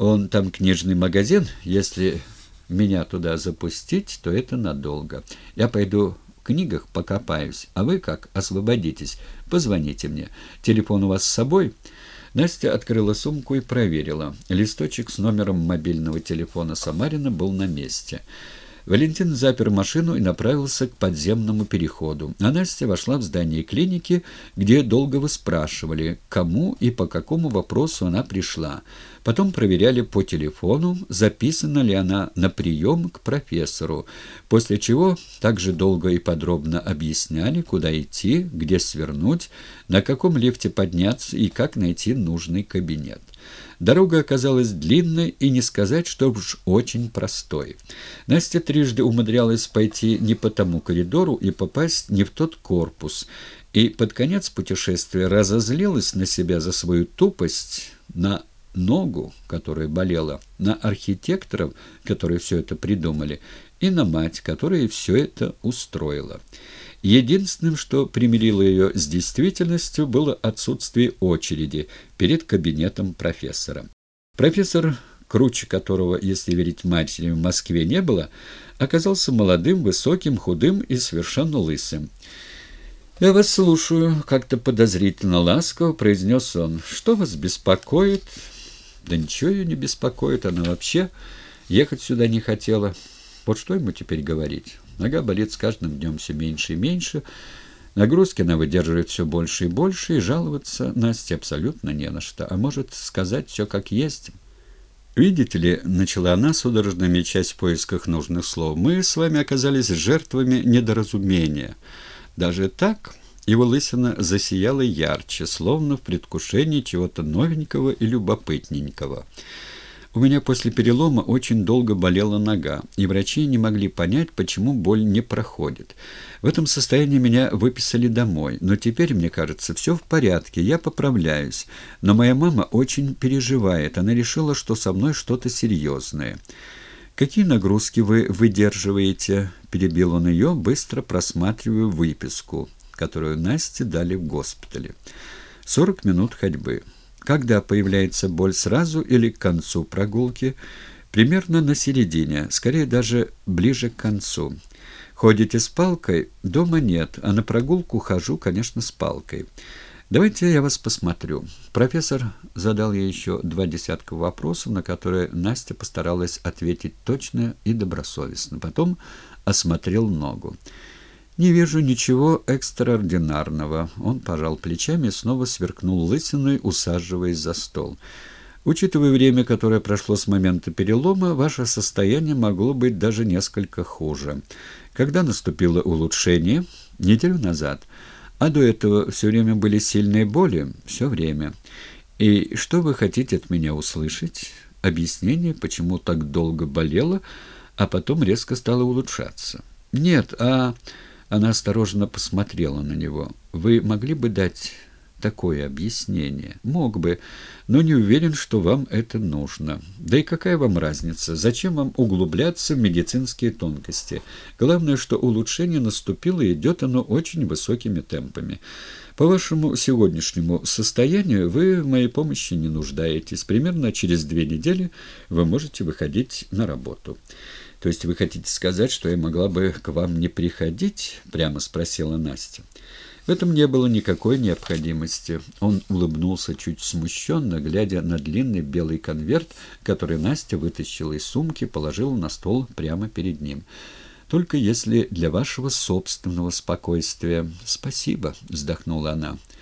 Он там книжный магазин, если меня туда запустить, то это надолго. Я пойду в книгах покопаюсь, а вы как освободитесь, позвоните мне. Телефон у вас с собой?» Настя открыла сумку и проверила. Листочек с номером мобильного телефона Самарина был на месте. Валентин запер машину и направился к подземному переходу. А Настя вошла в здание клиники, где долго выспрашивали, кому и по какому вопросу она пришла. Потом проверяли по телефону, записана ли она на прием к профессору, после чего также долго и подробно объясняли, куда идти, где свернуть, на каком лифте подняться и как найти нужный кабинет. Дорога оказалась длинной и не сказать, что уж очень простой. Настя трижды умудрялась пойти не по тому коридору и попасть не в тот корпус, и под конец путешествия разозлилась на себя за свою тупость, на ногу, которая болела, на архитекторов, которые все это придумали, и на мать, которая все это устроила. Единственным, что примирило ее с действительностью, было отсутствие очереди перед кабинетом профессора. Профессор, круче которого, если верить матери, в Москве не было, оказался молодым, высоким, худым и совершенно лысым. «Я вас слушаю», — как-то подозрительно ласково произнес он. «Что вас беспокоит?» «Да ничего ее не беспокоит, она вообще ехать сюда не хотела. Вот что ему теперь говорить?» Нога болит с каждым днем все меньше и меньше. Нагрузки она выдерживает все больше и больше, и жаловаться Насте абсолютно не на что. А может сказать все как есть. «Видите ли», — начала она, судорожно мечась в поисках нужных слов, «мы с вами оказались жертвами недоразумения. Даже так...» Его лысина засияла ярче, словно в предвкушении чего-то новенького и любопытненького. У меня после перелома очень долго болела нога, и врачи не могли понять, почему боль не проходит. В этом состоянии меня выписали домой, но теперь, мне кажется, все в порядке, я поправляюсь. Но моя мама очень переживает, она решила, что со мной что-то серьезное. «Какие нагрузки вы выдерживаете?» – перебил он ее, быстро просматривая выписку, которую Насте дали в госпитале. «Сорок минут ходьбы». Когда появляется боль сразу или к концу прогулки? Примерно на середине, скорее даже ближе к концу. Ходите с палкой? Дома нет, а на прогулку хожу, конечно, с палкой. Давайте я вас посмотрю. Профессор задал ей еще два десятка вопросов, на которые Настя постаралась ответить точно и добросовестно. Потом осмотрел ногу. «Не вижу ничего экстраординарного». Он пожал плечами и снова сверкнул лысиной, усаживаясь за стол. «Учитывая время, которое прошло с момента перелома, ваше состояние могло быть даже несколько хуже. Когда наступило улучшение? Неделю назад. А до этого все время были сильные боли? Все время. И что вы хотите от меня услышать? Объяснение, почему так долго болело, а потом резко стало улучшаться?» «Нет, а...» Она осторожно посмотрела на него. «Вы могли бы дать такое объяснение?» «Мог бы, но не уверен, что вам это нужно. Да и какая вам разница? Зачем вам углубляться в медицинские тонкости? Главное, что улучшение наступило, и идет оно очень высокими темпами. По вашему сегодняшнему состоянию вы в моей помощи не нуждаетесь. Примерно через две недели вы можете выходить на работу». «То есть вы хотите сказать, что я могла бы к вам не приходить?» — прямо спросила Настя. В этом не было никакой необходимости. Он улыбнулся чуть смущенно, глядя на длинный белый конверт, который Настя вытащила из сумки, положила на стол прямо перед ним. «Только если для вашего собственного спокойствия». «Спасибо», — вздохнула она.